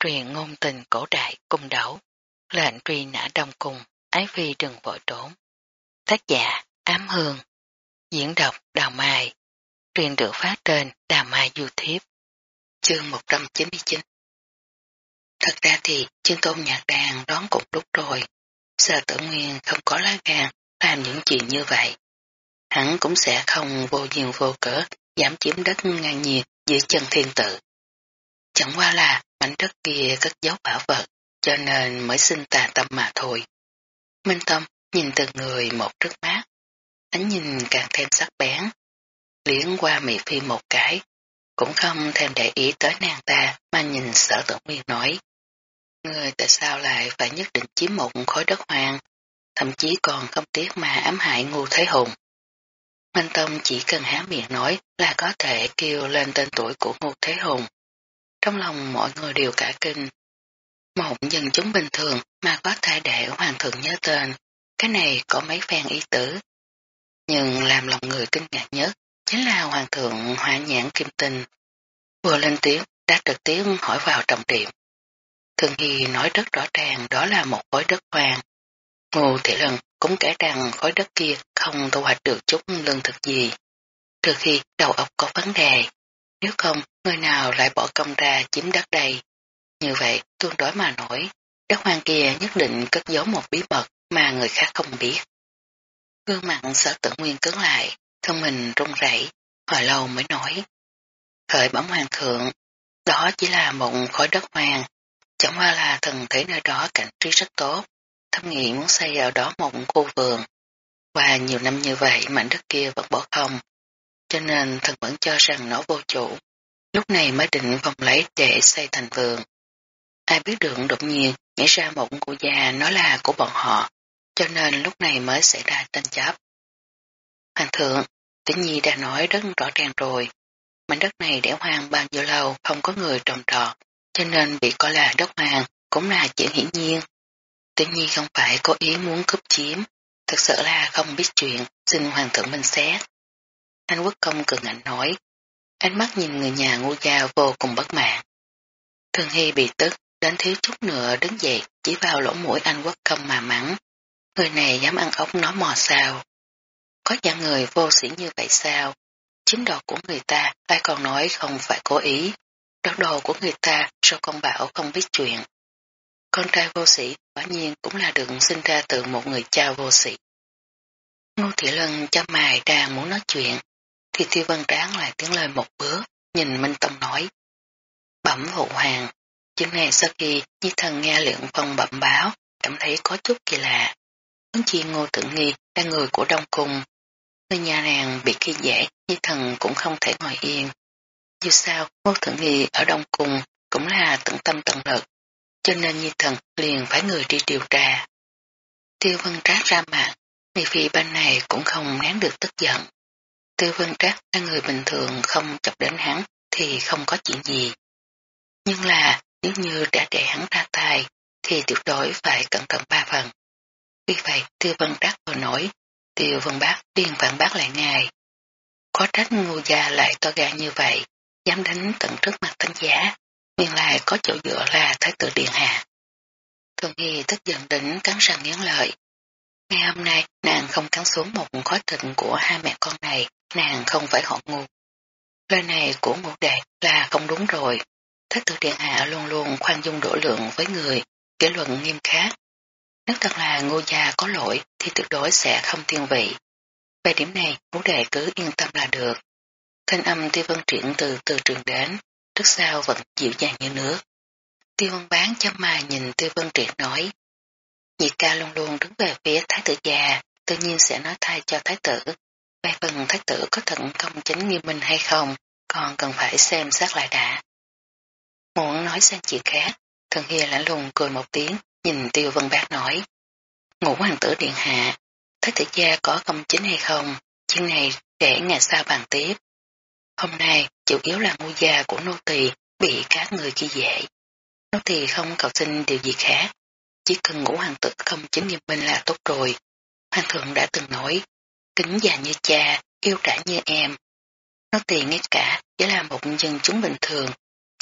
truyền ngôn tình cổ đại cung đấu, lệnh truy nã đông cung, ái phi đừng vội trốn. Tác giả Ám Hương, diễn đọc Đào Mai, truyền được phát trên Đào Mai YouTube. Chương 199 Thật ra thì chương tôn nhạc đàn đón cũng lúc rồi, sợ tử nguyên không có lá gan làm những chuyện như vậy. Hắn cũng sẽ không vô duyên vô cỡ dám chiếm đất ngang nhiên giữa chân thiên tử. Chẳng qua là mảnh đất kia cất dấu bảo vật, cho nên mới sinh tà tâm mà thôi. Minh Tâm nhìn từng người một trước mắt, ánh nhìn càng thêm sắc bén. Liễn qua mị phi một cái, cũng không thèm để ý tới nàng ta mà nhìn sở tưởng nguyên nói. Người tại sao lại phải nhất định chiếm một khối đất hoang, thậm chí còn không tiếc mà ám hại ngu thế hùng. Minh Tông chỉ cần há miệng nói là có thể kêu lên tên tuổi của Ngô thế hùng. Trong lòng mọi người đều cả kinh. Một dân chúng bình thường mà có thể để hoàng thượng nhớ tên, cái này có mấy phen ý tử. Nhưng làm lòng người kinh ngạc nhất chính là hoàng thượng hỏa nhãn kim tinh. Vừa lên tiếng đã trực tiếp hỏi vào trọng điểm. Thường Hy nói rất rõ ràng đó là một khối đất hoang. Ngô Thị Lần cũng kể rằng khối đất kia không thu hoạch được chút lương thực gì. Trừ khi đầu óc có vấn đề, nếu không người nào lại bỏ công ra chiếm đất đây. Như vậy tương đối mà nổi, đất hoang kia nhất định cất giấu một bí mật mà người khác không biết. Gương mặt sở tự nguyên cứng lại, thân mình run rẩy, hồi lâu mới nói. Khởi bấm hoàng thượng, đó chỉ là một khối đất hoang, chẳng qua là thần thể nơi đó cảnh trí rất tốt, thâm nghị muốn xây ở đó một khu vườn. Qua nhiều năm như vậy mảnh đất kia vẫn bỏ không, cho nên thần vẫn cho rằng nó vô chủ. Lúc này mới định vòng lấy để xây thành vườn. Ai biết được đột nhiên nghĩ ra một của già nó là của bọn họ, cho nên lúc này mới xảy ra tranh chấp. Hoàng thượng, tĩnh nhi đã nói rất rõ ràng rồi. Mảnh đất này để hoang bao nhiêu lâu không có người trồng trọt, cho nên bị coi là đất hoang cũng là chuyện hiển nhiên. Tĩnh nhi không phải có ý muốn cướp chiếm, thật sự là không biết chuyện, xin hoàng thượng minh xét. Anh quốc công cường ngạnh nói, ánh mắt nhìn người nhà ngu gia vô cùng bất mãn. Thường Hy bị tức, đến thiếu chút nữa đứng dậy chỉ vào lỗ mũi anh quốc công mà mắng. Người này dám ăn ốc nó mò sao. Có dạng người vô sĩ như vậy sao? Chiếm đồ của người ta ai còn nói không phải cố ý. Đoạt đồ của người ta sao con bảo không biết chuyện. Con trai vô sĩ quả nhiên cũng là được sinh ra từ một người cha vô sĩ. Ngô Thị Lân cho mày đang muốn nói chuyện, thì Tiêu Văn Tráng lại tiếng lời một bước, nhìn Minh Tông nói. Bẩm vụ hoàng, chuyện này sau khi Nhi Thần nghe luyện phong bẩm báo, cảm thấy có chút kỳ lạ. Hướng chi Ngô Tự Nghi là người của Đông Cung. Người nhà nàng bị khi dễ, Nhi Thần cũng không thể ngồi yên. Dù sao, Ngô Tự Nghi ở Đông Cung cũng là tận tâm tận lực, cho nên Nhi Thần liền phải người đi điều tra. Tiêu Văn Trác ra mặt, vì Phi bên này cũng không nén được tức giận. Tư Vân Trác là người bình thường không chọc đến hắn thì không có chuyện gì. Nhưng là nếu như đã để hắn ra tay thì tuyệt đối phải cẩn thận ba phần. Vì vậy Tư Vân Trác vừa nổi, Tiêu Vân Bác điên phản bác lại ngài. Có trách ngu gia lại to gan như vậy, dám đánh tận trước mặt thánh giá, nguyên lại có chỗ dựa là Thái tử Điện Hạ. Thường Hy tức giận đỉnh cắn răng nghiến lợi. Ngày hôm nay nàng không cắn xuống một khói thịt của hai mẹ con này nàng không phải họ ngu. Lời này của ngũ đệ là không đúng rồi. Thái tử điện hạ luôn luôn khoan dung đổ lượng với người, kỷ luận nghiêm khắc. Nếu thật là ngô gia có lỗi thì tuyệt đối sẽ không thiên vị. Về điểm này, ngũ đệ cứ yên tâm là được. Thanh âm tiêu vân triển từ từ trường đến, trước sau vẫn dịu dàng như nước. Tiêu vân bán chăm mà nhìn tiêu vân triển nói. Nhị ca luôn luôn đứng về phía thái tử già, tự nhiên sẽ nói thay cho thái tử, về phần thái tử có thận công chính nghiêm minh hay không, còn cần phải xem xét lại đã. Muốn nói sang chuyện khác, thần hìa lãnh lùng cười một tiếng, nhìn tiêu vân bác nói. Ngũ hoàng tử điện hạ, thái tử gia có công chính hay không, chuyện này để ngày sau bàn tiếp. Hôm nay, chủ yếu là ngu gia của nô tỳ bị các người chi dễ. Nô tỳ không cầu xin điều gì khác, chỉ cần ngũ hoàng tử công chính nghiêm minh là tốt rồi. Hoàng thượng đã từng nói, kính già như cha, yêu trả như em. Nó tiền ngay cả chỉ là một dân chúng bình thường,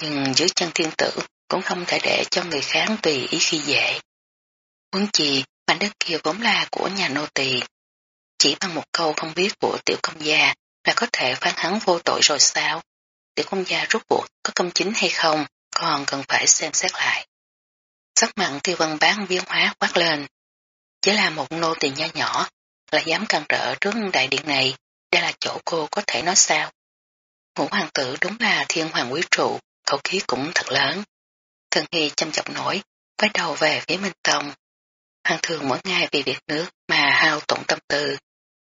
nhưng dưới chân thiên tử cũng không thể để cho người khác tùy ý khi dễ. Huống chi, mảnh đất kia vốn là của nhà nô tỳ. Chỉ bằng một câu không biết của tiểu công gia là có thể phán hắn vô tội rồi sao? Tiểu công gia rút buộc có công chính hay không, còn cần phải xem xét lại. Sắc mặn tiêu văn bán biến hóa quát lên. Chỉ là một nô tỳ nho nhỏ, là dám can trở trước đại điện này, đây là chỗ cô có thể nói sao. Ngũ hoàng tử đúng là thiên hoàng quý trụ, khẩu khí cũng thật lớn. Thần Hy chăm chọc nổi, quay đầu về phía Minh Tông. Hoàng thường mỗi ngày vì việc nước mà hao tổn tâm tư.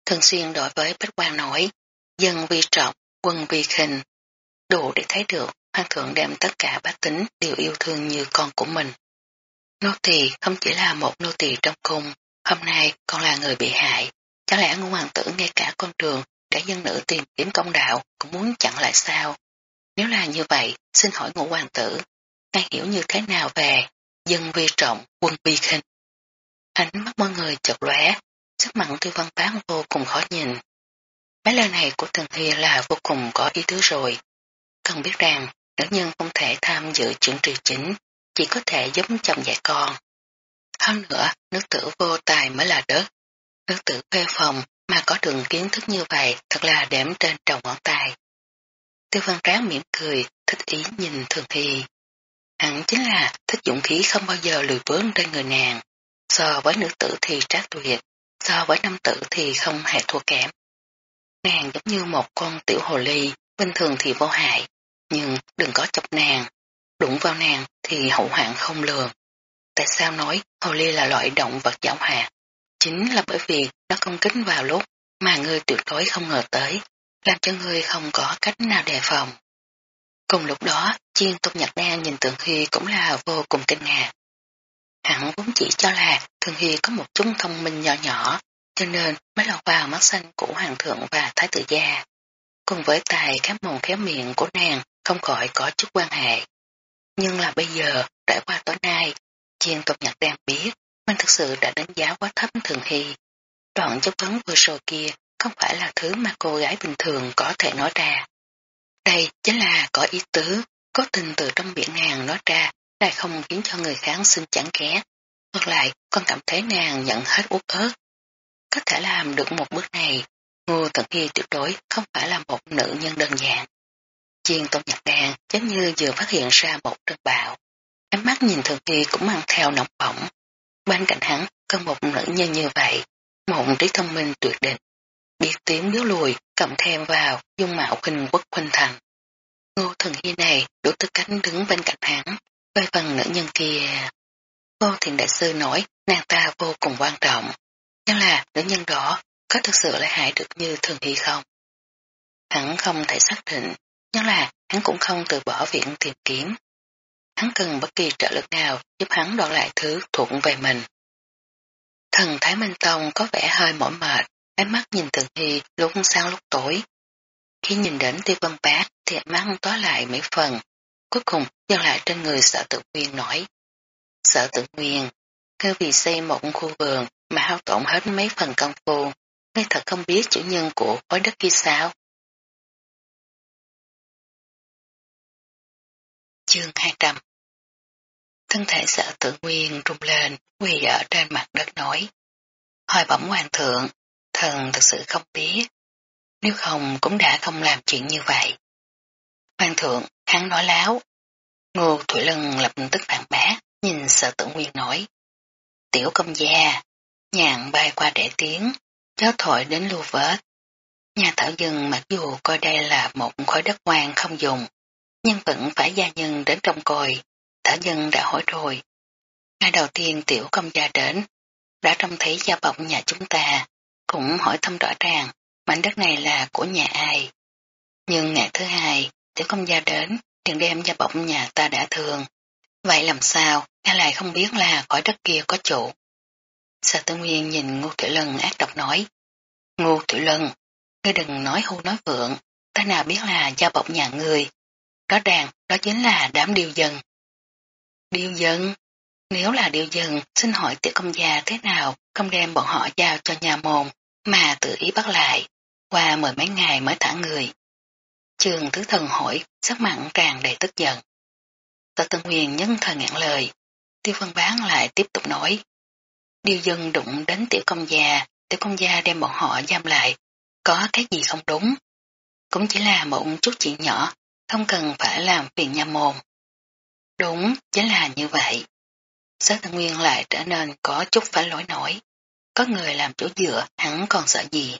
Thường xuyên đối với Bách Quan nói, dân vi trọng, quân vi khinh. Đủ để thấy được hoàng thượng đem tất cả bác tính đều yêu thương như con của mình. Nô tỳ không chỉ là một nô tỳ trong cung, hôm nay con là người bị hại. Chẳng lẽ ngũ hoàng tử ngay cả con đường để dân nữ tìm kiếm công đạo cũng muốn chặn lại sao? Nếu là như vậy, xin hỏi ngũ hoàng tử, ngài hiểu như thế nào về dân vi trọng, quân vi khinh? Ánh mắt mọi người chợt lóe, sắc mặn tư văn bán vô cùng khó nhìn. Mấy lời này của thần Hy là vô cùng có ý tứ rồi. Cần biết rằng, nữ nhân không thể tham dự chuyện trì chính, chỉ có thể giúp chồng dạy con. Hơn nữa, nước tử vô tài mới là đất. Nước tử phê phòng mà có đường kiến thức như vậy thật là đếm trên đầu ngón tay. Tiêu văn tráng mỉm cười, thích ý nhìn thường hy. Hẳn chính là thích dũng khí không bao giờ lười bước trên người nàng. So với nữ tử thì trác tuyệt, so với nam tử thì không hề thua kém. Nàng giống như một con tiểu hồ ly, bình thường thì vô hại, nhưng đừng có chọc nàng, đụng vào nàng thì hậu hoạn không lường. Tại sao nói hồ ly là loại động vật giảo hòa, Chính là bởi vì nó công kính vào lúc mà ngươi tuyệt đối không ngờ tới, làm cho ngươi không có cách nào đề phòng. Cùng lúc đó, chiên tôn nhật đen nhìn Tượng Hy cũng là vô cùng kinh ngạc. Hắn vốn chỉ cho là Thường Hy có một chút thông minh nhỏ nhỏ, cho nên mới lọt vào mắt xanh của Hoàng thượng và Thái tử gia. Cùng với tài khám mồm khéo miệng của nàng không khỏi có chút quan hệ. Nhưng là bây giờ, trải qua tối nay, chiên tục nhật đang biết, mình thực sự đã đánh giá quá thấp Thường Hy. Đoạn chất vấn vừa rồi kia không phải là thứ mà cô gái bình thường có thể nói ra. Đây chính là có ý tứ, có tình từ trong biển nàng nói ra lại không khiến cho người khác xin chẳng ghét. Ngược lại, con cảm thấy nàng nhận hết út ớt. Có thể làm được một bước này, Ngô Tận Hy tuyệt đối không phải là một nữ nhân đơn giản. Chiên tôn nhật đàn giống như vừa phát hiện ra một trận bạo. Ánh mắt nhìn Thường Hy cũng mang theo nóng bỏng. Bên cạnh hắn có một nữ nhân như vậy, một trí thông minh tuyệt định. Biết tiếng biếu lùi, cầm thêm vào, dung mạo khinh quốc khuynh thành. Ngô Thần Hy này đủ tư cánh đứng bên cạnh hắn, về phần nữ nhân kia. Cô thiền đại sư nói nàng ta vô cùng quan trọng, nhưng là nữ nhân đó có thực sự lại hại được như Thường Hy không? Hắn không thể xác định, nhưng là hắn cũng không từ bỏ viện tìm kiếm. Hắn cần bất kỳ trợ lực nào giúp hắn đoạt lại thứ thuộc về mình. Thần Thái Minh Tông có vẻ hơi mỏi mệt, ánh mắt nhìn Tường Hy lúc sáng lúc tối. Khi nhìn đến tiêu vân bát thì mắt tối lại mấy phần, cuối cùng dừng lại trên người sở tự nguyên nói. Sở tự nguyên, cơ vì xây một khu vườn mà hao tổn hết mấy phần công phu, ngay thật không biết chủ nhân của khối đất kia sao. Chương 200 Thân thể sợ tử nguyên rung lên, quỳ ở trên mặt đất nói. Hỏi bẩm hoàng thượng, thần thật sự không biết. Nếu không cũng đã không làm chuyện như vậy. Hoàng thượng, hắn nói láo. Ngô Thủy Lân lập tức phản bác, nhìn sợ tử nguyên nói. Tiểu công gia, nhàn bay qua để tiếng, gió thổi đến lưu vết. Nhà thảo dân mặc dù coi đây là một khối đất hoang không dùng, nhưng vẫn phải gia nhân đến trong coi, thả dân đã hỏi rồi. ngay đầu tiên tiểu công gia đến, đã trông thấy gia bọc nhà chúng ta, cũng hỏi thăm rõ ràng, mảnh đất này là của nhà ai. Nhưng ngày thứ hai, tiểu công gia đến, liền đem gia bọc nhà ta đã thường. Vậy làm sao, ngài lại không biết là khỏi đất kia có chủ. sở Tư Nguyên nhìn Ngô Tiểu Lân ác độc nói. Ngô Tiểu Lân, ngươi đừng nói hưu nói vượng, ta nào biết là gia bọc nhà ngươi. Rõ ràng, đó chính là đám điêu dân. Điêu dân? Nếu là điêu dân, xin hỏi tiểu công gia thế nào không đem bọn họ giao cho nhà môn, mà tự ý bắt lại, qua mười mấy ngày mới thả người. Trường thứ thần hỏi, sắc mặn tràn đầy tức giận. Tạ Tân Nguyên nhân thời ngạn lời, tiêu phân bán lại tiếp tục nói. Điều dân đụng đến tiểu công gia, tiểu công gia đem bọn họ giam lại, có cái gì không đúng. Cũng chỉ là một chút chuyện nhỏ, không cần phải làm phiền nhà môn. Đúng, chính là như vậy. Sở Tân Nguyên lại trở nên có chút phải lỗi nổi. Có người làm chỗ dựa, hắn còn sợ gì.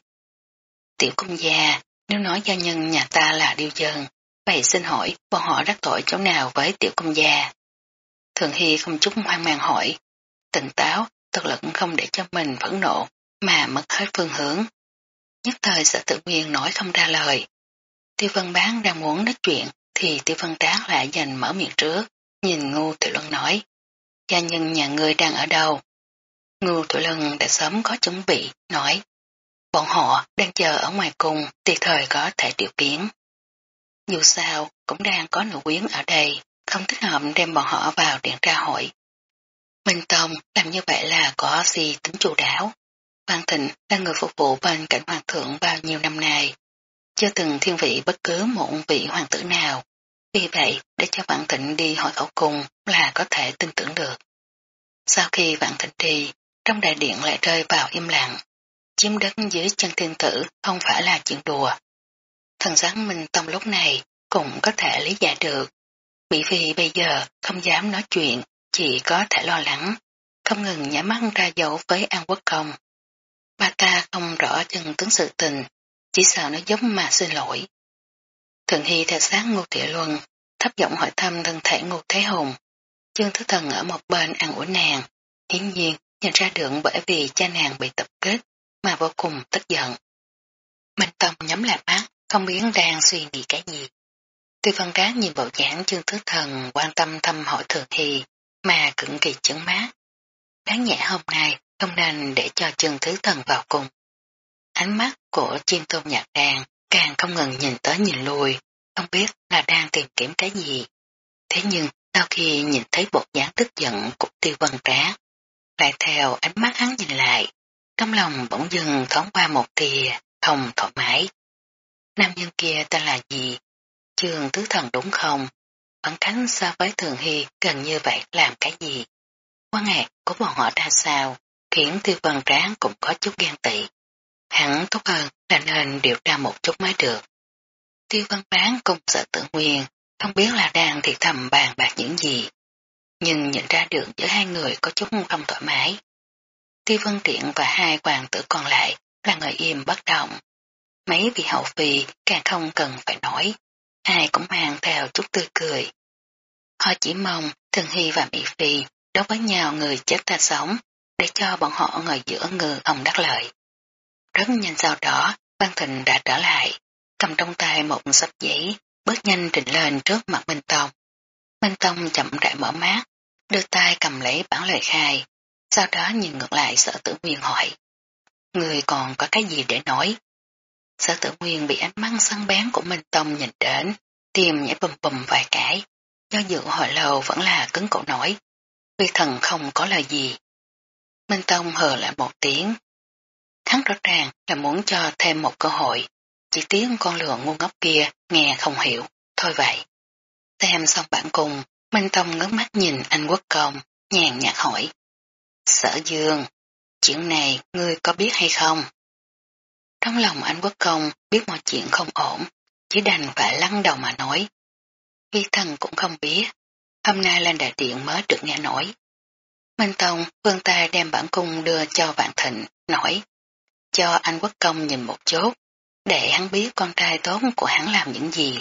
Tiểu công gia, nếu nói gia nhân nhà ta là điêu dân, vậy xin hỏi bọn họ đắc tội chỗ nào với tiểu công gia? Thường Hy không chút hoang mang hỏi, tỉnh táo, thực lực không để cho mình phẫn nộ, mà mất hết phương hướng. Nhất thời sợ tự nguyên nói không ra lời. Tiêu vân bán đang muốn nói chuyện, thì tiêu vân tráng lại dành mở miệng trước, nhìn ngu tiểu luân nói, gia nhân nhà ngươi đang ở đâu? Ngu tiểu luân đã sớm có chuẩn bị, nói, bọn họ đang chờ ở ngoài cùng, tùy thời có thể điều kiến. Dù sao, cũng đang có nữ quyến ở đây, không thích hợp đem bọn họ vào điện tra hội. Minh Tông làm như vậy là có gì tính chủ đáo. Hoàng Thịnh là người phục vụ bên cạnh hoàng thượng bao nhiêu năm nay, chưa từng thiên vị bất cứ một vị hoàng tử nào. Vì vậy, để cho Vạn Thịnh đi hỏi khẩu cùng là có thể tin tưởng được. Sau khi Vạn Thịnh đi, trong đại điện lại rơi vào im lặng. Chiếm đất dưới chân thiên tử không phải là chuyện đùa. Thần sáng Minh Tông lúc này cũng có thể lý giải được. Bị vì bây giờ không dám nói chuyện, chỉ có thể lo lắng, không ngừng nhả mắt ra dấu với An Quốc Công. Ba ta không rõ chân tướng sự tình, chỉ sợ nó giống mà xin lỗi. Thường Hy theo sát Ngô Thị Luân, thấp giọng hỏi thăm thân thể Ngô Thế Hùng. Trương Thứ Thần ở một bên ăn ủi nàng, hiển nhiên nhìn ra được bởi vì cha nàng bị tập kết mà vô cùng tức giận. Minh Tâm nhắm lại mắt, không biết đang suy nghĩ cái gì. Tuy văn rác nhìn bộ dáng Trương Thứ Thần quan tâm thăm hỏi Thường Hy, mà cực kỳ chấn mát. Đáng nhẹ hôm nay không nên để cho Trương Thứ Thần vào cùng. Ánh mắt của chiên tôm nhạc đàn càng không ngừng nhìn tới nhìn lui, không biết là đang tìm kiếm cái gì. Thế nhưng, sau khi nhìn thấy bộ dáng tức giận của tiêu vân trá, lại theo ánh mắt hắn nhìn lại, trong lòng bỗng dưng thoáng qua một tia, không thoải mái. Nam nhân kia tên là gì? Trường tứ thần đúng không? Khoảng cánh so với thường hy gần như vậy làm cái gì? Quan ngạc của bọn họ ra sao, khiến tiêu vân tráng cũng có chút ghen tị. Hẳn tốt hơn là nên điều tra một chút mới được. Tiêu văn bán công sợ tự nguyên, không biết là đang thì thầm bàn bạc những gì. Nhưng nhận ra được giữa hai người có chút không thoải mái. Tiêu Văn triện và hai hoàng tử còn lại là người im bất động. Mấy vị hậu phi càng không cần phải nói, ai cũng mang theo chút tươi cười. Họ chỉ mong Thường Hy và Mỹ Phi đối với nhau người chết ta sống, để cho bọn họ ngồi giữa ngư ông đắc lợi. Rất nhanh sau đó, Văn Thịnh đã trở lại, cầm trong tay một sắp giấy, bước nhanh trình lên trước mặt Minh Tông. Minh Tông chậm rãi mở mắt, đưa tay cầm lấy bản lời khai, sau đó nhìn ngược lại sở tử nguyên hỏi. Người còn có cái gì để nói? Sở tử nguyên bị ánh mắt săn bén của Minh Tông nhìn đến, tim nhảy bùm bùm vài cái, do dự hồi lâu vẫn là cứng cổ nổi. Vì thần không có lời gì. Minh Tông hờ lại một tiếng. Hắn rõ ràng là muốn cho thêm một cơ hội, chỉ tiếng con lừa ngu ngốc kia nghe không hiểu, thôi vậy. Xem xong bản cùng, Minh Tông ngước mắt nhìn anh quốc công, nhàn nhạt hỏi. Sở dương, chuyện này ngươi có biết hay không? Trong lòng anh quốc công biết mọi chuyện không ổn, chỉ đành phải lăn đầu mà nói. Vi thần cũng không biết, hôm nay lên đại điện mới được nghe nổi. Minh Tông vươn tay đem bản cung đưa cho Vạn Thịnh, nói, cho anh quốc công nhìn một chút, để hắn biết con trai tốt của hắn làm những gì.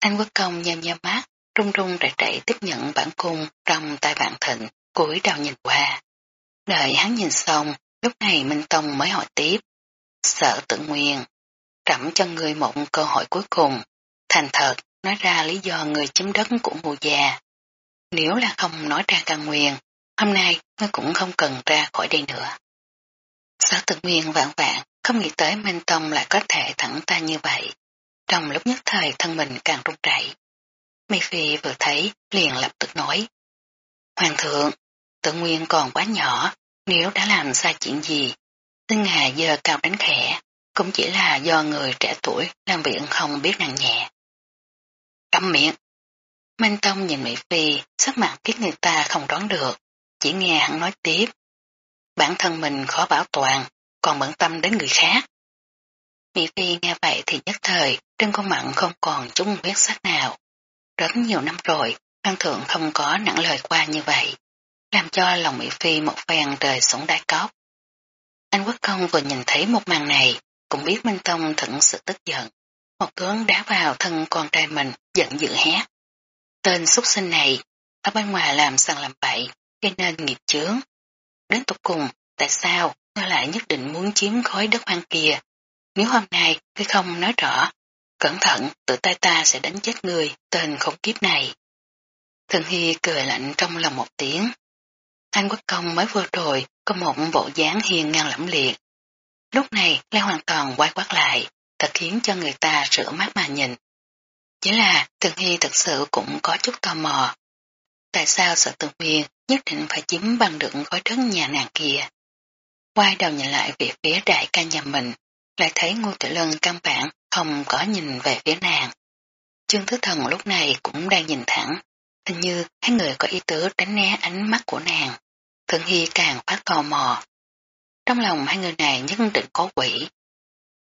Anh quốc công nhâm nhâm mắt, run run rẩy rẩy tiếp nhận bản cung trong tay Vạn Thịnh, cúi đầu nhìn qua. Đợi hắn nhìn xong, lúc này Minh Tông mới hỏi tiếp. Sợ tự nguyên, trẫm cho người một cơ hội cuối cùng, thành thật, nói ra lý do người chiếm đất của mùa già. Nếu là không nói ra căn nguyên, hôm nay ngươi cũng không cần ra khỏi đây nữa. Sở tự nguyên vạn vạn, không nghĩ tới Minh Tông lại có thể thẳng ta như vậy. Trong lúc nhất thời thân mình càng run rẩy. Mây Phi vừa thấy liền lập tức nói. Hoàng thượng, tự nguyên còn quá nhỏ, nếu đã làm sai chuyện gì, tinh hà giờ cao đánh khẽ, cũng chỉ là do người trẻ tuổi làm việc không biết nặng nhẹ. Cấm miệng. Minh Tông nhìn Mỹ Phi, sắc mặt khiến người ta không đoán được, chỉ nghe hắn nói tiếp. Bản thân mình khó bảo toàn, còn bận tâm đến người khác. Mỹ Phi nghe vậy thì nhất thời, trên con mặn không còn chút huyết sắc nào. Rất nhiều năm rồi, Phan Thượng không có nặng lời qua như vậy, làm cho lòng Mỹ Phi một phen rời xuống đá cốc. Anh Quốc Công vừa nhìn thấy một màn này, cũng biết Minh Tông thật sự tức giận. Một cướng đá vào thân con trai mình, giận dữ hét. Tên xuất sinh này, ở bên ngoài làm sằng làm bậy, gây nên nghiệp chướng. Đến tục cùng, tại sao ngươi lại nhất định muốn chiếm khối đất hoang kia? Nếu hôm nay ngươi không nói rõ, cẩn thận tự tay ta sẽ đánh chết người tên không kiếp này. Thần Hy cười lạnh trong lòng một tiếng. Anh quốc công mới vừa rồi có một bộ dáng hiền ngang lẫm liệt. Lúc này lại hoàn toàn quay quát lại, thật khiến cho người ta rửa mắt mà nhìn. Chỉ là Tường Hy thật sự cũng có chút tò mò. Tại sao sợ tự Nguyên nhất định phải chiếm bằng được gói đất nhà nàng kia? Quay đầu nhìn lại về phía đại ca nhà mình, lại thấy ngô tử lân căn bản không có nhìn về phía nàng. Trương Thứ Thần lúc này cũng đang nhìn thẳng, hình như hai người có ý tứ tránh né ánh mắt của nàng. Thượng Hy càng phát tò mò. Trong lòng hai người này nhất định có quỷ.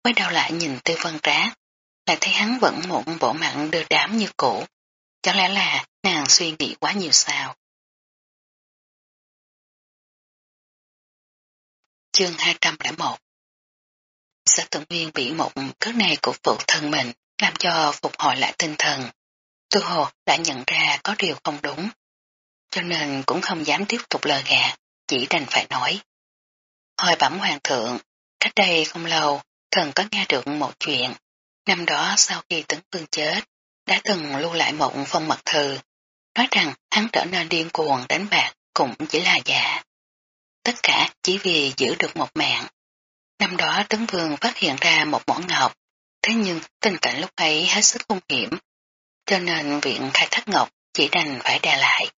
Quay đầu lại nhìn tư vân trác, lại thấy hắn vẫn mụn bộ mặn đưa đám như cũ. Chẳng lẽ là nàng suy nghĩ quá nhiều sao? Chương 201 Sở tự nguyên bị một cước này của phụ thân mình làm cho phục hồi lại tinh thần. Tư hồ đã nhận ra có điều không đúng. Cho nên cũng không dám tiếp tục lời gạt, chỉ đành phải nói. Hồi bẩm hoàng thượng, cách đây không lâu, thần có nghe được một chuyện. Năm đó sau khi tấn phương chết, đã từng lưu lại một phong mật thư, nói rằng hắn trở nên điên cuồng đánh bạc cũng chỉ là giả. Tất cả chỉ vì giữ được một mạng. Năm đó Tấn Vương phát hiện ra một mỏ ngọc, thế nhưng tình cảnh lúc ấy hết sức hung hiểm, cho nên viện khai thác ngọc chỉ đành phải đà lại.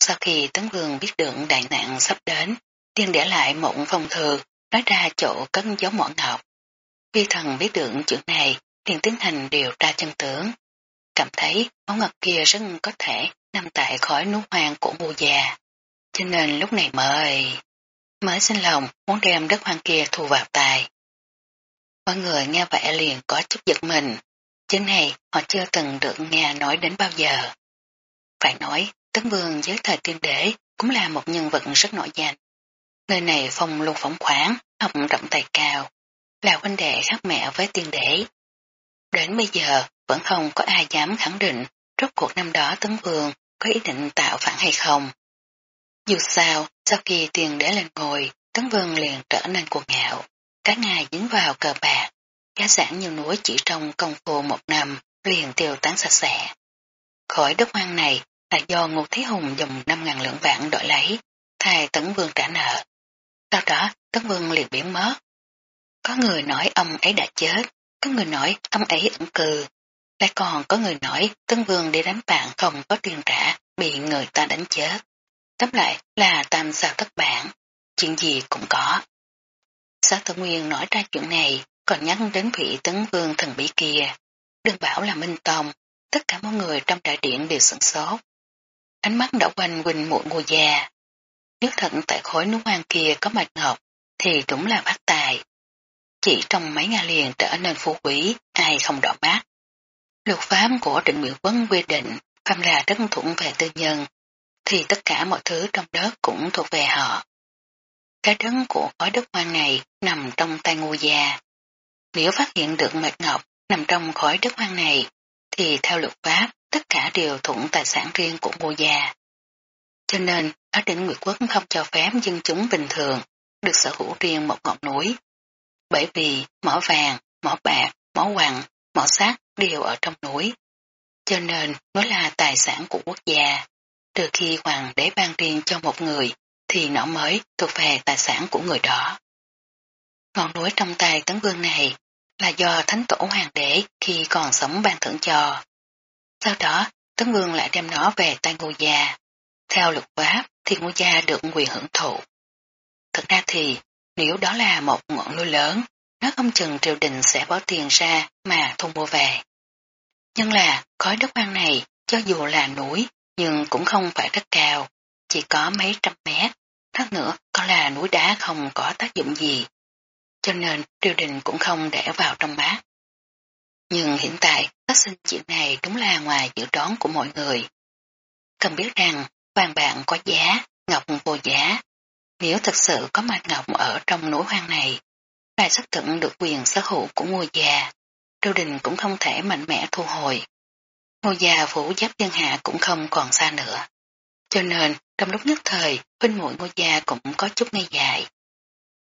Sau khi Tấn Vương biết được đại nạn sắp đến, tiên để lại một phong thư, nói ra chỗ cất giấu mỏ ngọc. vi thần biết được chuyện này, liền tiến hành điều tra chân tướng. Cảm thấy mỏ ngọc kia rất có thể nằm tại khỏi núi hoang của mùa già. Cho nên lúc này mời mới xin lòng muốn đem đất hoang kia thu vào tài. Mọi người nghe vậy liền có chút giật mình, chuyện này họ chưa từng được nghe nói đến bao giờ. Phải nói, Tấn Vương dưới thời tiên đế cũng là một nhân vật rất nổi danh. Nơi này phong luôn phóng khoáng, học rộng tài cao, là huynh đệ khác mẹ với tiên đế. Đến bây giờ, vẫn không có ai dám khẳng định rốt cuộc năm đó Tấn Vương có ý định tạo phản hay không. Dù sao, sau khi tiền đế lên ngồi, Tấn Vương liền trở nên cuồng ngạo. Cả ngày dính vào cờ bạc, giá sản như núi chỉ trong công phu một năm, liền tiêu tán sạch sẽ. Khỏi đất hoang này là do Ngô Thế Hùng dùng 5.000 lượng vạn đổi lấy, thay Tấn Vương trả nợ. Sau đó, Tấn Vương liền biến mất. Có người nói ông ấy đã chết, có người nói ông ấy ẩn cư, lại còn có người nói Tấn Vương đi đánh bạn không có tiền trả, bị người ta đánh chết. Tóm lại là tam sao thất bản, chuyện gì cũng có. Xã Tử Nguyên nói ra chuyện này, còn nhắc đến vị tấn vương thần bí kia. Đừng bảo là Minh Tông, tất cả mọi người trong đại điện đều sửng sốt. Ánh mắt đảo quanh quỳnh muội ngô già. Nếu thật tại khối núi hoang kia có mạch ngọc, thì đúng là bác tài. Chỉ trong mấy ngày liền trở nên phú quý, ai không đỏ mắt. Luật pháp của trịnh Miệu Vân quy định, phàm là rất thuận về tư nhân, thì tất cả mọi thứ trong đất cũng thuộc về họ. Cái đất của khối đất hoang này nằm trong tay ngu gia. Nếu phát hiện được mệt ngọc nằm trong khối đất hoang này, thì theo luật pháp, tất cả đều thuận tài sản riêng của ngô gia. Cho nên, ở đỉnh Nguyệt Quốc không cho phép dân chúng bình thường được sở hữu riêng một ngọn núi. Bởi vì mỏ vàng, mỏ bạc, mỏ quặng mỏ sắt đều ở trong núi. Cho nên nó là tài sản của quốc gia. Từ khi hoàng đế ban riêng cho một người, thì nó mới thuộc về tài sản của người đó. Ngọn núi trong tay tấn vương này là do thánh tổ hoàng đế khi còn sống ban thưởng cho. Sau đó, tấn vương lại đem nó về tay ngô gia. Theo luật pháp thì ngô gia được quyền hưởng thụ. Thật ra thì, nếu đó là một ngọn núi lớn, nó không chừng triều đình sẽ bỏ tiền ra mà thu mua về. Nhưng là khói đất hoang này cho dù là núi, nhưng cũng không phải rất cao, chỉ có mấy trăm mét. Thắt nữa, có là núi đá không có tác dụng gì. Cho nên triều đình cũng không để vào trong bát. Nhưng hiện tại, phát sinh chuyện này đúng là ngoài dự đoán của mọi người. Cần biết rằng, vàng bạn có giá, ngọc vô giá. Nếu thật sự có mạch ngọc ở trong núi hoang này, lại xác thực được quyền sở hữu của ngôi già, triều đình cũng không thể mạnh mẽ thu hồi. Ngôi già phủ giáp dân hạ cũng không còn xa nữa. Cho nên, trong lúc nhất thời, huynh muội ngôi già cũng có chút ngây dại.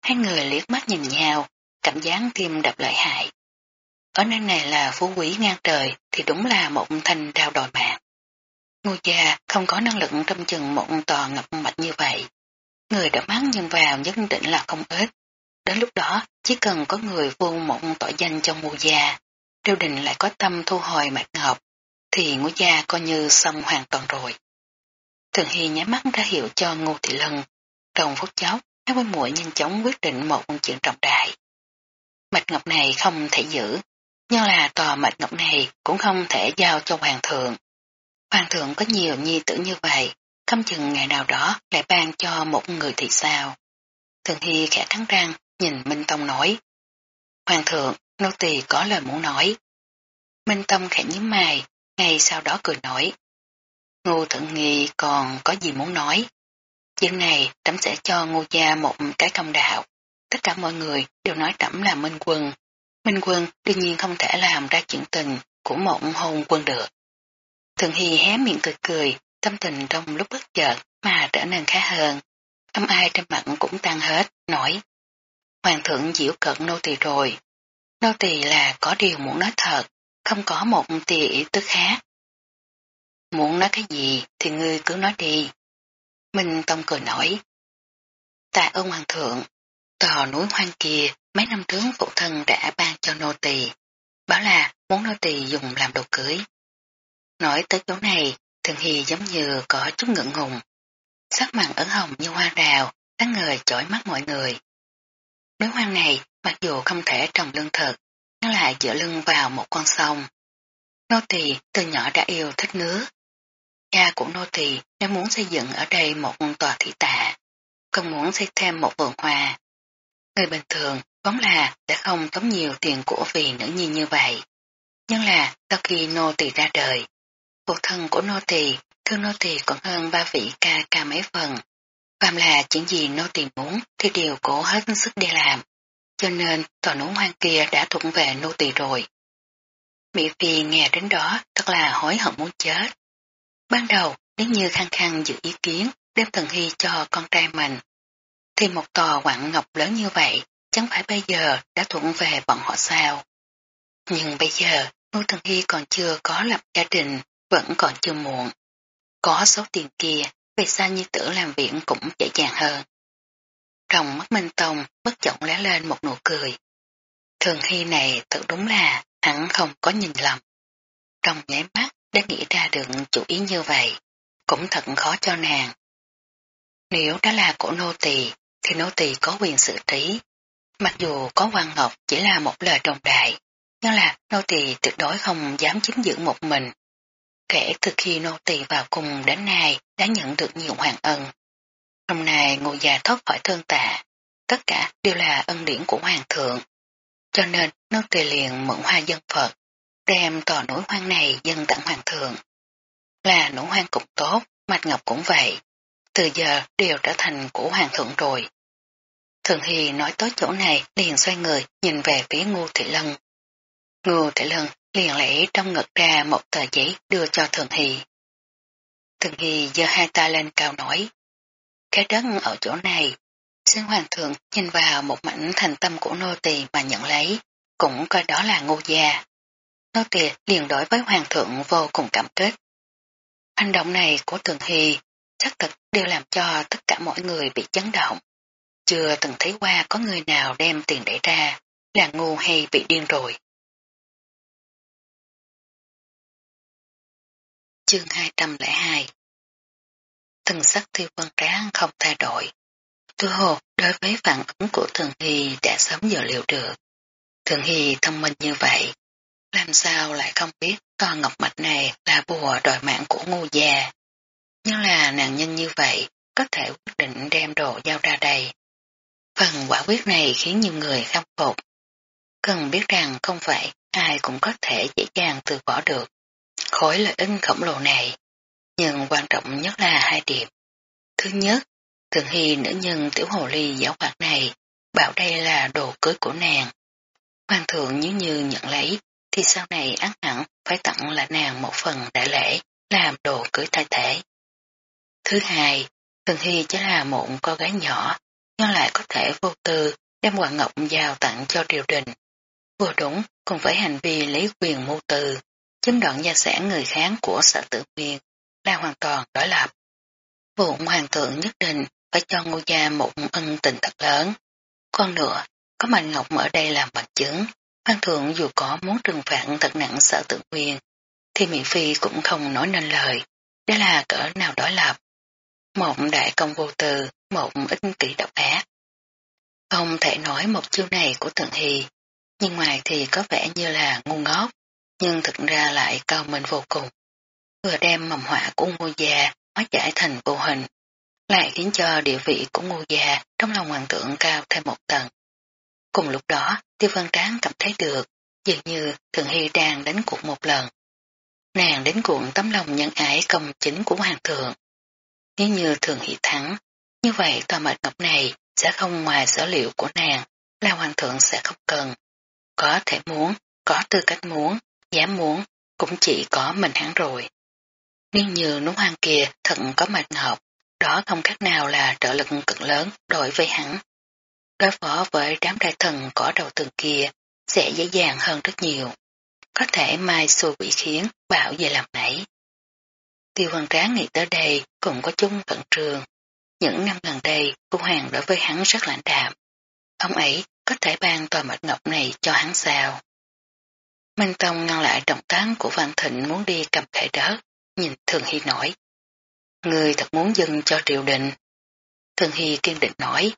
Hai người liếc mắt nhìn nhau, cảm giác tim đập lợi hại. Ở nơi này là phú quý ngang trời thì đúng là một thanh đao đòi mạng. Ngôi già không có năng lực trong chừng một tòa ngập mạch như vậy. Người đã mắng nhưng vào nhất định là không ít. Đến lúc đó, chỉ cần có người vô một tội danh cho Ngô Gia, triều đình lại có tâm thu hồi mạch ngọc, thì ngũ gia coi như xong hoàn toàn rồi. Thường Hy nhắm mắt ra hiệu cho Ngô Thị Lân. Trong phút chốc, hai bên muội nhanh chóng quyết định một chuyện trọng đại. Mạch ngọc này không thể giữ, nhưng là tòa mạch ngọc này cũng không thể giao cho hoàng thượng. Hoàng thượng có nhiều nhi tử như vậy, không chừng ngày nào đó lại ban cho một người thì sao. Thường Hy khẽ cắn răng, nhìn Minh Tông nói. Hoàng thượng, nô tỳ có lời muốn nói. Minh Tông khẽ nhíu mày, ngay sau đó cười nói. Ngô Thận Nghi còn có gì muốn nói? Chuyện này trẫm sẽ cho ngô gia một cái công đạo. Tất cả mọi người đều nói trẫm là Minh Quân. Minh Quân đương nhiên không thể làm ra chuyện tình của một hôn quân được. Thường Hy hé miệng cười cười, tâm tình trong lúc bất chợt mà trở nên khá hơn. Âm ai trên mặt cũng tan hết, nói. Hoàng thượng diễu cận nô tỳ rồi. Nô tỳ là có điều muốn nói thật, không có một tia ý tức khác. Muốn nói cái gì thì ngươi cứ nói đi. Minh Tông cười nổi. Tạ ơn hoàng thượng, tòa núi hoang kia mấy năm trước phụ thân đã ban cho nô tỳ, bảo là muốn nô tỳ dùng làm đồ cưới. Nói tới chỗ này, thường hy giống như có chút ngượng ngùng. Sắc mặt ẩn hồng như hoa đào, đáng ngời chói mắt mọi người. Núi hoang này, mặc dù không thể trồng lương thực, nhưng lại dựa lưng vào một con sông. Nô tỳ từ nhỏ đã yêu thích nước, Cha của nô tỳ đã muốn xây dựng ở đây một tòa thị tạ, không muốn xây thêm một vườn hoa. Người bình thường vốn là sẽ không tốn nhiều tiền của vì nữ nhi như vậy. Nhưng là sau khi nô tỳ ra đời, phụ thân của nô tỳ thương nô tỳ còn hơn ba vị ca ca mấy phần. Phạm là chuyện gì nô tỳ muốn thì đều cố hết sức để làm. Cho nên tòa núi hoang kia đã thuộc về nô tỳ rồi. Mỹ Phi nghe đến đó thật là hối hận muốn chết. Ban đầu, nếu như khăng khăng giữ ý kiến đem thần hy cho con trai mình, thì một tòa quặng ngọc lớn như vậy chẳng phải bây giờ đã thuận về bọn họ sao. Nhưng bây giờ, nô Thần Hy còn chưa có lập gia đình, vẫn còn chưa muộn. Có số tiền kia, về sao như tử làm việc cũng dễ dàng hơn. Trong mắt Minh Tông bất chợt lé lên một nụ cười. Thường Hy này thật đúng là hắn không có nhìn lầm. Trong nháy mắt, đã nghĩ ra được chủ ý như vậy, cũng thật khó cho nàng. Nếu đó là cổ nô tỳ thì nô tỳ có quyền xử trí. Mặc dù có quan ngọc chỉ là một lời đồng đại, nhưng là nô tỳ tuyệt đối không dám chiếm giữ một mình. Kể từ khi nô tỳ vào cùng đến nay đã nhận được nhiều hoàng ân. Hôm nay ngồi già thoát khỏi thương tạ, tất cả đều là ân điển của hoàng thượng. Cho nên nô tỳ liền mượn hoa dân Phật, đem tòa núi hoang này dân tặng hoàng thượng. Là núi hoang cũng tốt, mạch ngọc cũng vậy, từ giờ đều trở thành của hoàng thượng rồi. Thường Hy nói tới chỗ này liền xoay người nhìn về phía Ngô Thị Lân. Ngô Thị Lân liền lấy trong ngực ra một tờ giấy đưa cho Thường Hy. Thường Hy giơ hai tay lên cao nói. Cái đất ở chỗ này, xin hoàng thượng nhìn vào một mảnh thành tâm của nô tỳ mà nhận lấy, cũng coi đó là ngô gia. Nô tỳ liền đối với hoàng thượng vô cùng cảm kích. Hành động này của Thường Hy xác thực đều làm cho tất cả mọi người bị chấn động. Chưa từng thấy qua có người nào đem tiền để ra, là ngu hay bị điên rồi. Chương 202 Thần sắc tiêu văn tráng không thay đổi. Tôi hồ đối với phản ứng của Thường Hy đã sớm dự liệu được. Thường Hy thông minh như vậy, làm sao lại không biết con ngọc mạch này là bùa đòi mạng của ngu già. Nhưng là nạn nhân như vậy, có thể quyết định đem đồ giao ra đây. Phần quả quyết này khiến nhiều người khâm phục. Cần biết rằng không phải ai cũng có thể dễ dàng từ bỏ được khối lợi ích khổng lồ này. Nhưng quan trọng nhất là hai điểm. Thứ nhất, thường hy nữ nhân tiểu hồ ly giáo hoạt này bảo đây là đồ cưới của nàng. Hoàng thượng nếu như nhận lấy thì sau này ác hẳn phải tặng lại nàng một phần đại lễ làm đồ cưới thay thể. Thứ hai, Thường Hy chỉ là một cô gái nhỏ nhưng lại có thể vô tư đem Hoàng Ngọc giao tặng cho triều đình. Vừa đúng cùng với hành vi lấy quyền mưu từ, chiếm đoạn gia sản người kháng của sở tự quyền là hoàn toàn đối lập. Vụ hoàng thượng nhất định phải cho ngô gia một ân tình thật lớn. Còn nữa, có Mạnh Ngọc ở đây làm bằng chứng, hoàng thượng dù có muốn trừng phạt thật nặng sở tự quyền thì miễn Phi cũng không nói nên lời, đó là cỡ nào đối lập. Một đại công vô từ, một ích kỷ độc ác. Không thể nói một chiêu này của Thượng hì nhưng ngoài thì có vẻ như là ngu ngốc, nhưng thực ra lại cao minh vô cùng. Vừa đem mầm họa của ngô già hóa giải thành vô hình, lại khiến cho địa vị của ngô già trong lòng hoàng tượng cao thêm một tầng. Cùng lúc đó, tiêu văn tráng cảm thấy được, dường như Thường Hy đang đánh cuộc một lần. Nàng đến cuộn tấm lòng nhân ái công chính của hoàng thượng. Nếu như Thường Hy thắng, như vậy tòa mạch ngọc này sẽ không ngoài sở liệu của nàng, là hoàng thượng sẽ không cần. Có thể muốn, có tư cách muốn, dám muốn, cũng chỉ có mình hắn rồi. Nếu như núi hoang kia thật có mạch ngọc, đó không khác nào là trợ lực cực lớn đối với hắn. Đối phó với đám đại thần có đầu tường kia sẽ dễ dàng hơn rất nhiều. Có thể mai xua quỷ khiến bảo về làm nảy. Tiêu Hoàng tráng nghĩ tới đây cũng có chung cận trường. Những năm gần đây, cô Hoàng đối với hắn rất lãnh đạm. Ông ấy có thể ban tòa mạch ngọc này cho hắn sao? Minh Tông ngăn lại động tác của Văn Thịnh muốn đi cầm thẻ đất, nhìn Thường Hy nói. Người thật muốn dâng cho triều đình. Thường Hy kiên định nói.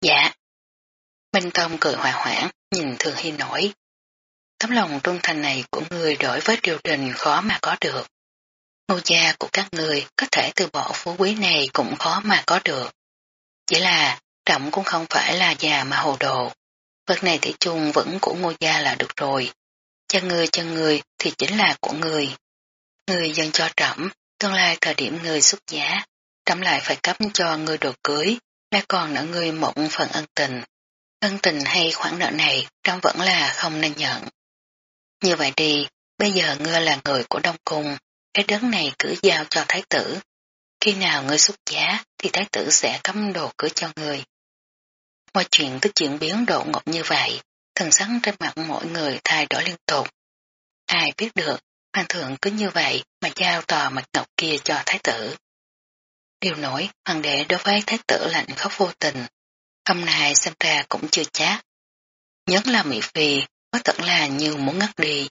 Dạ. Minh Tông cười hòa hoãn, nhìn Thường Hy nói. Tấm lòng trung thành này của người đổi với triều đình khó mà có được. Ngô gia của các người có thể từ bỏ phú quý này cũng khó mà có được. Chỉ là trọng cũng không phải là già mà hồ đồ. Vật này thì chung vẫn của ngô gia là được rồi. Cho người cho người thì chính là của người. Người dần cho trẫm tương lai thời điểm người xuất giá, trẫm lại phải cấp cho người đồ cưới, lại còn nợ người một phần ân tình. Ân tình hay khoản nợ này trẫm vẫn là không nên nhận. Như vậy đi, bây giờ ngươi là người của Đông Cung, cái đấng này cứ giao cho thái tử. Khi nào ngươi xuất giá thì thái tử sẽ cấm đồ cưới cho người. Mọi chuyện tức chuyển biến độ ngột như vậy, thần sắc trên mặt mỗi người thay đổi liên tục. Ai biết được, hoàng thượng cứ như vậy mà giao tòa mạch ngọc kia cho thái tử. Điều nổi, hoàng đệ đối với thái tử lạnh khóc vô tình. Hôm nay xem ra cũng chưa chát. Nhất là Mỹ Phi, có thật là như muốn ngất đi.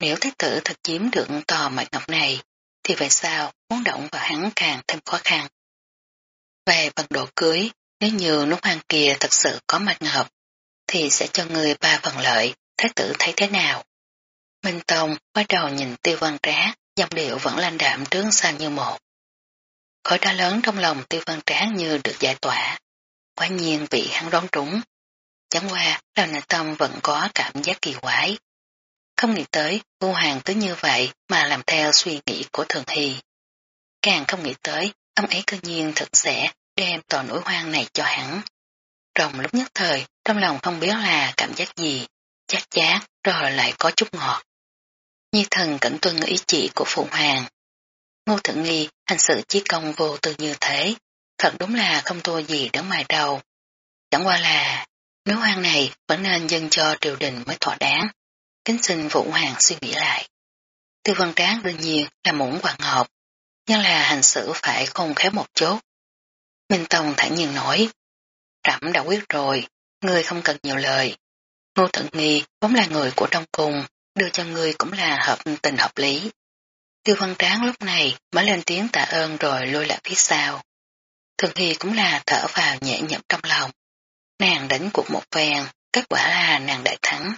Nếu thái tử thật chiếm được tòa mạch ngọc này, thì vậy sao muốn động vào hắn càng thêm khó khăn. Về phần độ cưới, nếu như nút hoàng kia thật sự có mạch ngọc, thì sẽ cho người ba phần lợi, thái tử thấy thế nào. Minh Tông bắt đầu nhìn tiêu văn trá, dòng điệu vẫn lan đạm trướng sang như một. Khói đá lớn trong lòng tiêu văn trá như được giải tỏa. Quả nhiên bị hắn đón trúng. Chẳng qua, lần nội Tâm vẫn có cảm giác kỳ quái. Không nghĩ tới, vô hàng cứ như vậy mà làm theo suy nghĩ của Thường Hy. Càng không nghĩ tới, ông ấy cơ nhiên thật sẽ đem tòa núi hoang này cho hắn. Trong lúc nhất thời, trong lòng không biết là cảm giác gì, chắc chát rồi lại có chút ngọt. Nhi thần cẩn tuân ý chỉ của Phụ Hoàng. Ngô Thượng Nghi hành sự chí công vô tư như thế, thật đúng là không thua gì đấng mài đầu. Chẳng qua là, nếu hoang này vẫn nên dâng cho triều đình mới thỏa đáng. Kính xin Phụ Hoàng suy nghĩ lại. Tư văn tráng đương nhiên là muốn hoàng hợp nhưng là hành xử phải không khéo một chút. Minh Tông thẳng nhiên nói, Trẫm đã quyết rồi, ngươi không cần nhiều lời. Ngô Thận Nghi vốn là người của trong Cung, đưa cho ngươi cũng là hợp tình hợp lý. Tiêu văn tráng lúc này mới lên tiếng tạ ơn rồi lôi lại phía sau. Thường Hy cũng là thở vào nhẹ nhõm trong lòng. Nàng đánh cuộc một phen, kết quả là nàng đại thắng.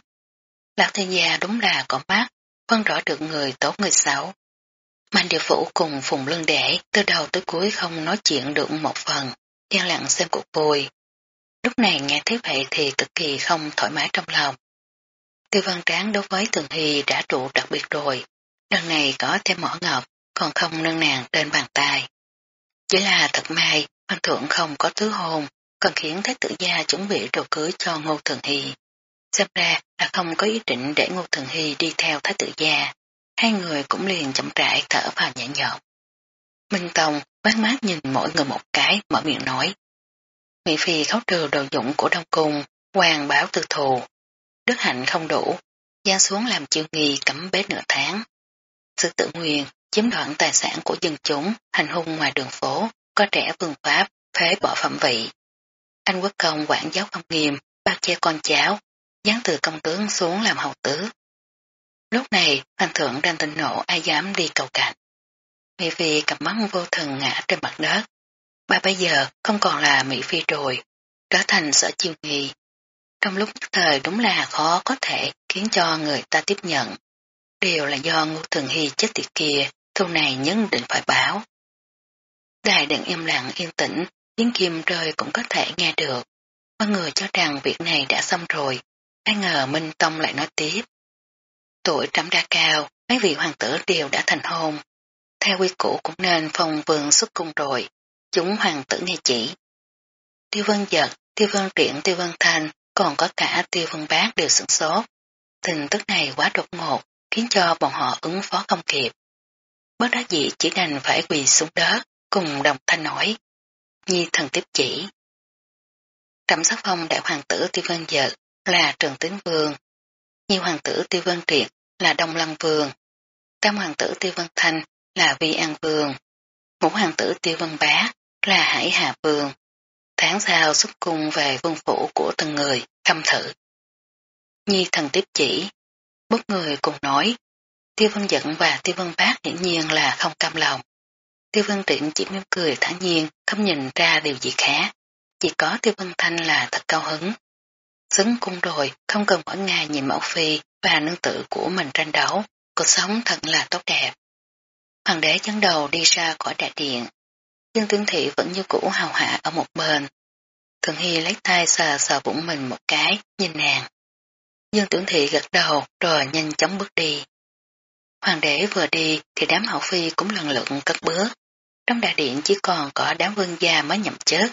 lạc thiên gia đúng là có mắt, phân rõ được người tốt người xấu. Mạnh địa phủ cùng phùng lưng để từ đầu tới cuối không nói chuyện được một phần, yên lặng xem cuộc vui. Lúc này nghe thấy vậy thì cực kỳ không thoải mái trong lòng. Tiêu văn tráng đối với Tường Hy đã trụ đặc biệt rồi, lần này có thêm mỏ ngọc, còn không nâng nàng trên bàn tay. Chỉ là thật may, hoàng thượng không có tứ hôn, còn khiến Thái tử gia chuẩn bị đồ cưới cho Ngô Thường Hy. Xem ra là không có ý định để Ngô Thường Hy đi theo Thái tử gia, hai người cũng liền chậm rãi thở vào nhẹ nhõm. Minh Tông bát mát nhìn mỗi người một cái, mở miệng nói. Mỹ Phi khấu trừ đồ dụng của Đông Cung, hoàng báo tư thù. Đức hạnh không đủ, gian xuống làm chiêu nghi cấm bế nửa tháng. Sự tự nguyện chiếm đoạn tài sản của dân chúng, hành hung ngoài đường phố, có trẻ vương pháp, phế bỏ phẩm vị. Anh quốc công quản giáo không nghiêm, bao che con cháu, giáng từ công tướng xuống làm hầu tứ. Lúc này, hoàng thượng đang tình nộ ai dám đi cầu cạnh. Mỹ Phi cầm mắt vô thần ngã trên mặt đất. Bà bây giờ không còn là Mỹ Phi rồi, trở thành sở chiêu nghi. Trong lúc nhất thời đúng là khó có thể khiến cho người ta tiếp nhận. Điều là do Ngô thường hy chết tiệt kia, thâu này nhất định phải báo. Đài đừng im lặng yên tĩnh, tiếng kim rơi cũng có thể nghe được. Mọi người cho rằng việc này đã xong rồi, ai ngờ Minh Tông lại nói tiếp. Tuổi trắm đa cao, mấy vị hoàng tử đều đã thành hôn. Theo quy củ cũng nên phong vương xuất cung rồi, chúng hoàng tử nghe chỉ. Tiêu vân giật, tiêu vân triển, tiêu vân thanh, còn có cả tiêu vân bác đều sửng sốt. Tình tức này quá đột ngột, khiến cho bọn họ ứng phó không kịp. Bất đắc dĩ chỉ đành phải quỳ xuống đất, cùng đồng thanh nói. Nhi thần tiếp chỉ. Trầm sắc phong đại hoàng tử tiêu vân giật là trường tính vương. Nhi hoàng tử tiêu vân triệt là đông lăng vương. Tam hoàng tử tiêu vân thanh là vi an vương. Ngũ hoàng tử tiêu vân bá là hải hà vương. Tháng sau xuất cung về vương phủ của từng người, khâm thử. Nhi thần tiếp chỉ, bất người cùng nói, tiêu vân giận và tiêu vân bác hiển nhiên là không cam lòng. Tiêu vân tiện chỉ mỉm cười thản nhiên, không nhìn ra điều gì khác. Chỉ có tiêu vân thanh là thật cao hứng. Xứng cung rồi, không cần mỗi ngày nhìn mẫu phi và nương tử của mình tranh đấu, cuộc sống thật là tốt đẹp. Hoàng đế chấn đầu đi ra khỏi đại điện. Dương tướng Thị vẫn như cũ hào hạ ở một bên. Thường Hy lấy tay sờ sờ bụng mình một cái, nhìn nàng. Dương tướng Thị gật đầu rồi nhanh chóng bước đi. Hoàng đế vừa đi thì đám hậu phi cũng lần lượt cất bước. Trong đại điện chỉ còn có đám vương gia mới nhậm chết.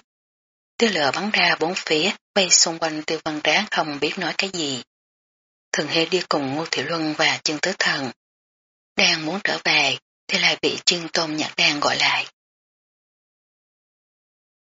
Tiêu lửa bắn ra bốn phía, bay xung quanh tiêu văn ráng không biết nói cái gì. Thường Hy đi cùng Ngô Thị Luân và Trương Tứ Thần. Đang muốn trở về, thì lại bị Trương Tôn Nhạc Đan gọi lại.